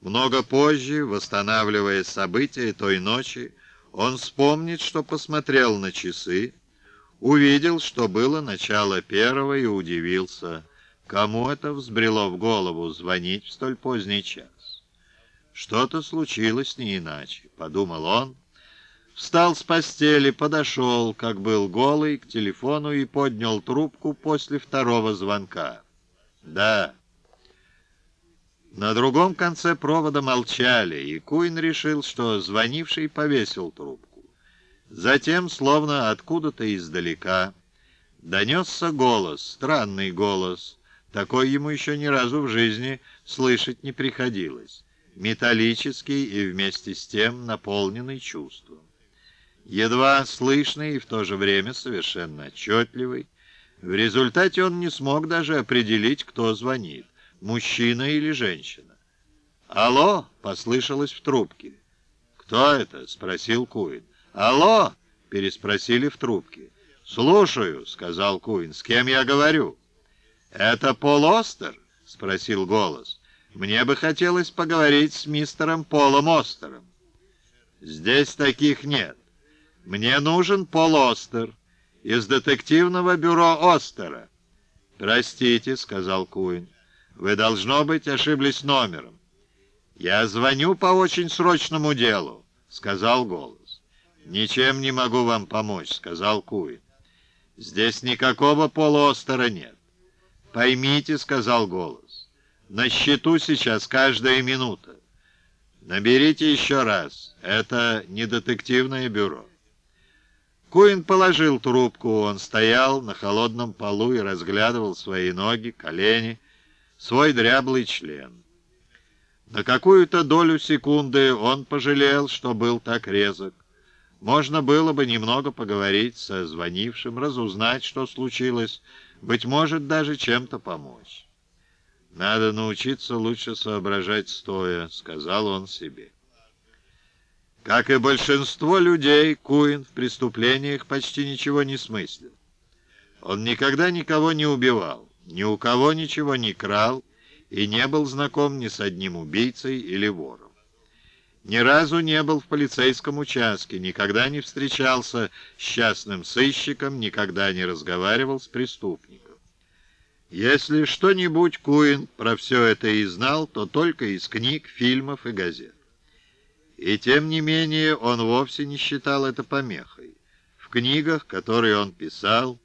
Много позже, восстанавливая события той ночи, он вспомнит, что посмотрел на часы, увидел, что было начало первого и удивился, кому это взбрело в голову звонить в столь поздний час. Что-то случилось не иначе, подумал он, встал с постели, подошел, как был голый, к телефону и поднял трубку после второго звонка. «Да». На другом конце провода молчали, и Куин решил, что звонивший повесил трубку. Затем, словно откуда-то издалека, донесся голос, странный голос. Такой ему еще ни разу в жизни слышать не приходилось. Металлический и вместе с тем наполненный чувством. Едва слышный и в то же время совершенно отчетливый. В результате он не смог даже определить, кто звонит мужчина или женщина. «Алло!» — послышалось в трубке. «Кто это?» — спросил Куин. «Алло!» — переспросили в трубке. «Слушаю», — сказал Куин. «С кем я говорю?» «Это Пол Остер?» — спросил голос. «Мне бы хотелось поговорить с мистером Полом Остером». «Здесь таких нет. Мне нужен Пол Остер из детективного бюро Остера». «Простите», — сказал Куин. Вы, должно быть, ошиблись номером. Я звоню по очень срочному делу, сказал голос. Ничем не могу вам помочь, сказал Куин. Здесь никакого полуостера нет. Поймите, сказал голос. На счету сейчас каждая минута. Наберите еще раз. Это не детективное бюро. Куин положил трубку. Он стоял на холодном полу и разглядывал свои ноги, колени, свой дряблый член. На какую-то долю секунды он пожалел, что был так резок. Можно было бы немного поговорить со звонившим, разузнать, что случилось, быть может, даже чем-то помочь. «Надо научиться лучше соображать стоя», — сказал он себе. Как и большинство людей, Куин в преступлениях почти ничего не смыслил. Он никогда никого не убивал ни у кого ничего не крал и не был знаком ни с одним убийцей или вором. Ни разу не был в полицейском участке, никогда не встречался с частным сыщиком, никогда не разговаривал с преступником. Если что-нибудь Куин про все это и знал, то только из книг, фильмов и газет. И тем не менее он вовсе не считал это помехой. В книгах, которые он писал,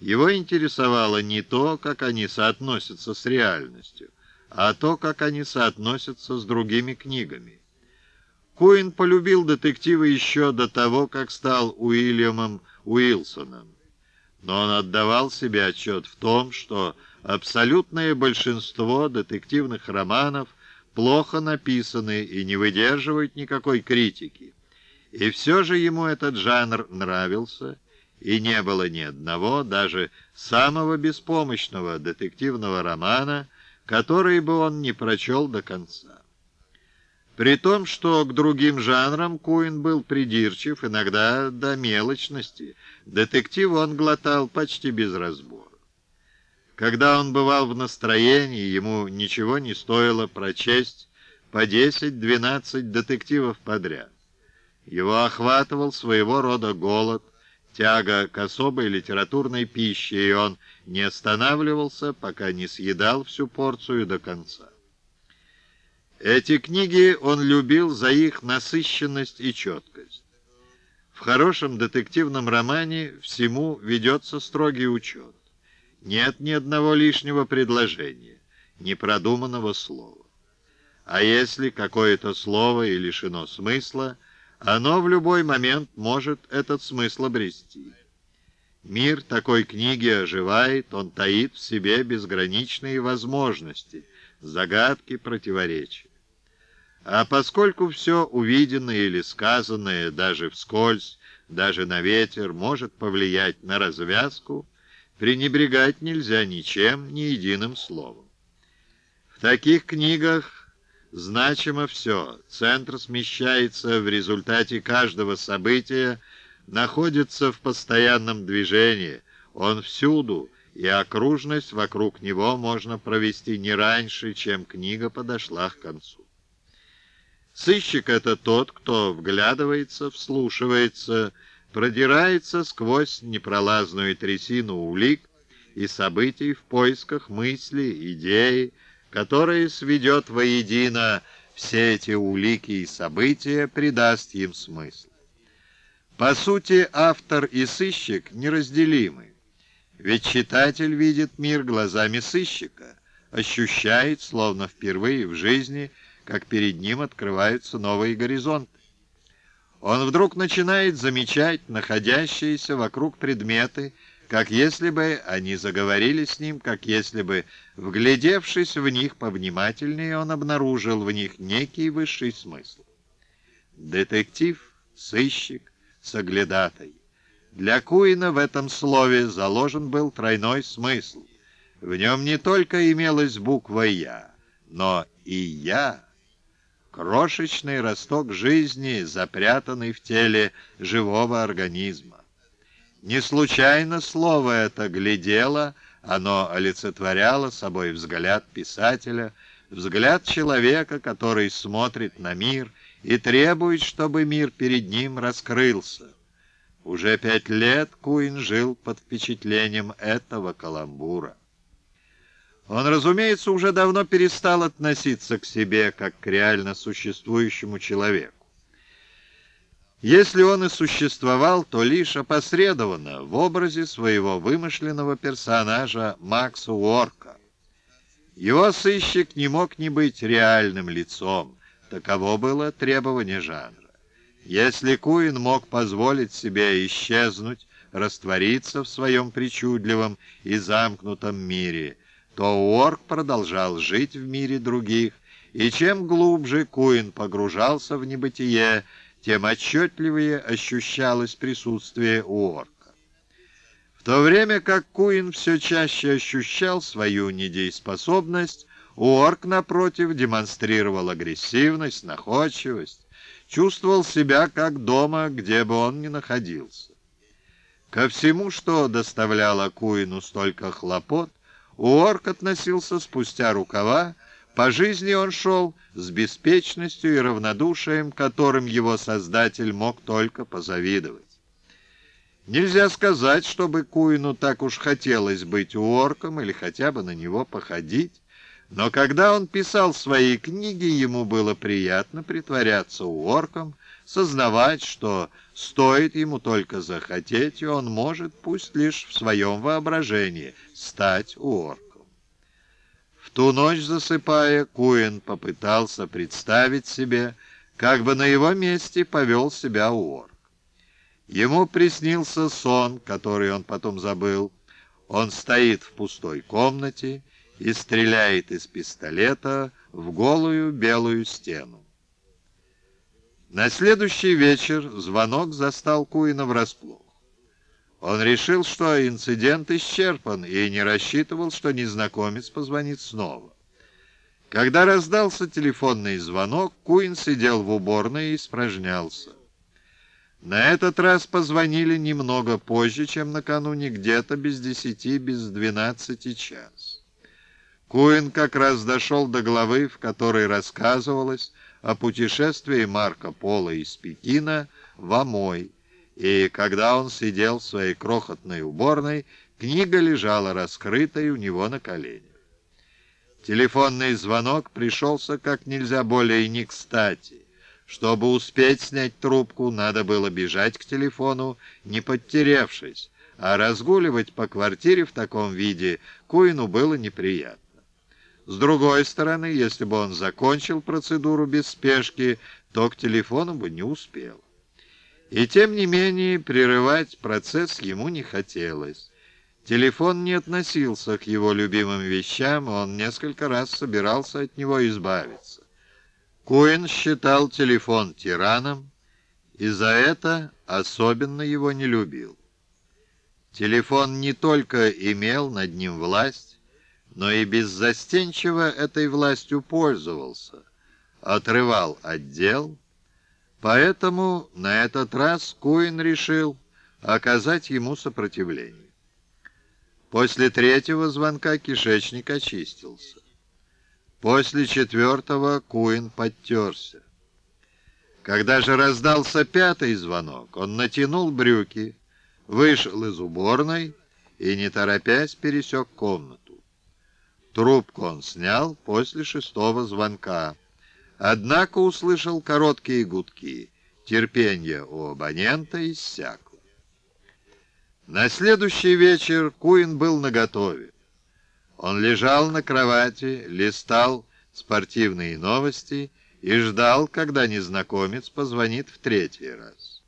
его интересовало не то, как они соотносятся с реальностью, а то, как они соотносятся с другими книгами. Куин полюбил детективы еще до того, как стал Уильямом Уилсоном. Но он отдавал себе отчет в том, что абсолютное большинство детективных романов плохо написаны и не выдерживают никакой критики. И все же ему этот жанр нравился, и не было ни одного, даже самого беспомощного детективного романа, который бы он не прочел до конца. При том, что к другим жанрам Куин был придирчив, иногда до мелочности, детектив он глотал почти без разбора. Когда он бывал в настроении, ему ничего не стоило прочесть по 10-12 детективов подряд. Его охватывал своего рода голод – тяга к особой литературной пище, и он не останавливался, пока не съедал всю порцию до конца. Эти книги он любил за их насыщенность и четкость. В хорошем детективном романе всему ведется строгий учет. Нет ни одного лишнего предложения, ни продуманного слова. А если какое-то слово и лишено смысла – оно в любой момент может этот смысл обрести. Мир такой книги оживает, он таит в себе безграничные возможности, загадки, противоречия. А поскольку все увиденное или сказанное даже вскользь, даже на ветер, может повлиять на развязку, пренебрегать нельзя ничем, ни единым словом. В таких книгах значимо все. Центр смещается в результате каждого события, находится в постоянном движении. Он всюду, и окружность вокруг него можно провести не раньше, чем книга подошла к концу. Сыщик — это тот, кто вглядывается, вслушивается, продирается сквозь непролазную трясину улик и событий в поисках мысли, идеи, которые сведет воедино все эти улики и события, придаст им смысл. По сути, автор и сыщик неразделимы, ведь читатель видит мир глазами сыщика, ощущает, словно впервые в жизни, как перед ним открываются новые горизонты. Он вдруг начинает замечать находящиеся вокруг предметы, как если бы они заговорили с ним, как если бы, вглядевшись в них повнимательнее, он обнаружил в них некий высший смысл. Детектив, сыщик, соглядатай. Для Куина в этом слове заложен был тройной смысл. В нем не только имелась буква «Я», но и «Я» крошечный росток жизни, запрятанный в теле живого организма. Не случайно слово это глядело, оно олицетворяло собой взгляд писателя, взгляд человека, который смотрит на мир и требует, чтобы мир перед ним раскрылся. Уже пять лет Куин жил под впечатлением этого каламбура. Он, разумеется, уже давно перестал относиться к себе как к реально существующему человеку. Если он и существовал, то лишь опосредованно в образе своего вымышленного персонажа Макса Уорка. Его сыщик не мог не быть реальным лицом, таково было требование жанра. Если Куин мог позволить себе исчезнуть, раствориться в своем причудливом и замкнутом мире – то Уорк продолжал жить в мире других, и чем глубже Куин погружался в небытие, тем отчетливее ощущалось присутствие Уорка. В то время как Куин все чаще ощущал свою недееспособность, Уорк, напротив, демонстрировал агрессивность, находчивость, чувствовал себя как дома, где бы он ни находился. Ко всему, что доставляло Куину столько хлопот, Уорк относился спустя рукава, по жизни он шел с беспечностью и равнодушием, которым его создатель мог только позавидовать. Нельзя сказать, чтобы Куину так уж хотелось быть Уорком или хотя бы на него походить, но когда он писал свои книги, ему было приятно притворяться Уорком, сознавать, что стоит ему только захотеть, и он может, пусть лишь в своем воображении, стать Уорком. В ту ночь, засыпая, Куин попытался представить себе, как бы на его месте повел себя Уорк. Ему приснился сон, который он потом забыл. Он стоит в пустой комнате и стреляет из пистолета в голую белую стену. На следующий вечер звонок застал Куина врасплох. Он решил, что инцидент исчерпан, и не рассчитывал, что незнакомец позвонит снова. Когда раздался телефонный звонок, Куин сидел в уборной и испражнялся. На этот раз позвонили немного позже, чем накануне, где-то без десяти, без двенадцати час. Куин как раз дошел до главы, в которой рассказывалось, о путешествии Марко Поло из Пекина в Амой, и когда он сидел в своей крохотной уборной, книга лежала раскрытой у него на коленях. Телефонный звонок пришелся как нельзя более не кстати. Чтобы успеть снять трубку, надо было бежать к телефону, не подтеревшись, а разгуливать по квартире в таком виде Куину было неприятно. С другой стороны, если бы он закончил процедуру без спешки, то к телефону бы не успел. И тем не менее прерывать процесс ему не хотелось. Телефон не относился к его любимым вещам, он несколько раз собирался от него избавиться. Куин считал телефон тираном и за это особенно его не любил. Телефон не только имел над ним власть, но и беззастенчиво этой властью пользовался, отрывал отдел, поэтому на этот раз Куин решил оказать ему сопротивление. После третьего звонка кишечник очистился. После четвертого Куин подтерся. Когда же раздался пятый звонок, он натянул брюки, вышел из уборной и, не торопясь, пересек комнату. Трубку он снял после шестого звонка, однако услышал короткие гудки. Терпение у абонента иссякло. На следующий вечер Куин был наготове. Он лежал на кровати, листал спортивные новости и ждал, когда незнакомец позвонит в третий раз.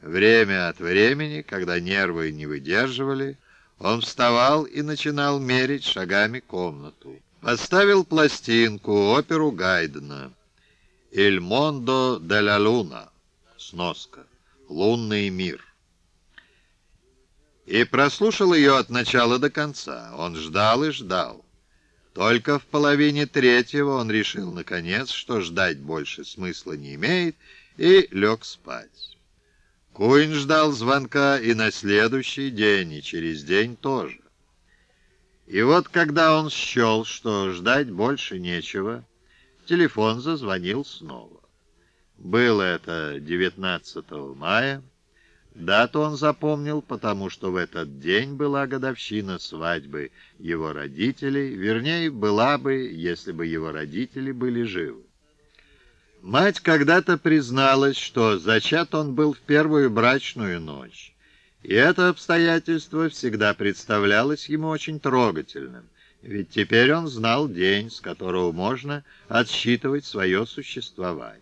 Время от времени, когда нервы не выдерживали, он вставал и начинал мерить шагами комнату. Поставил пластинку, оперу Гайдена «Иль мондо де ла луна» сноска «Лунный мир». И прослушал ее от начала до конца. Он ждал и ждал. Только в половине третьего он решил, наконец, что ждать больше смысла не имеет, и лег спать. Куин ждал звонка и на следующий день, и через день тоже. И вот когда он счел, что ждать больше нечего, телефон зазвонил снова. Было это 19 мая. Дату он запомнил, потому что в этот день была годовщина свадьбы его родителей, вернее, была бы, если бы его родители были живы. Мать когда-то призналась, что зачат он был в первую брачную ночь, и это обстоятельство всегда представлялось ему очень трогательным, ведь теперь он знал день, с которого можно отсчитывать свое существование.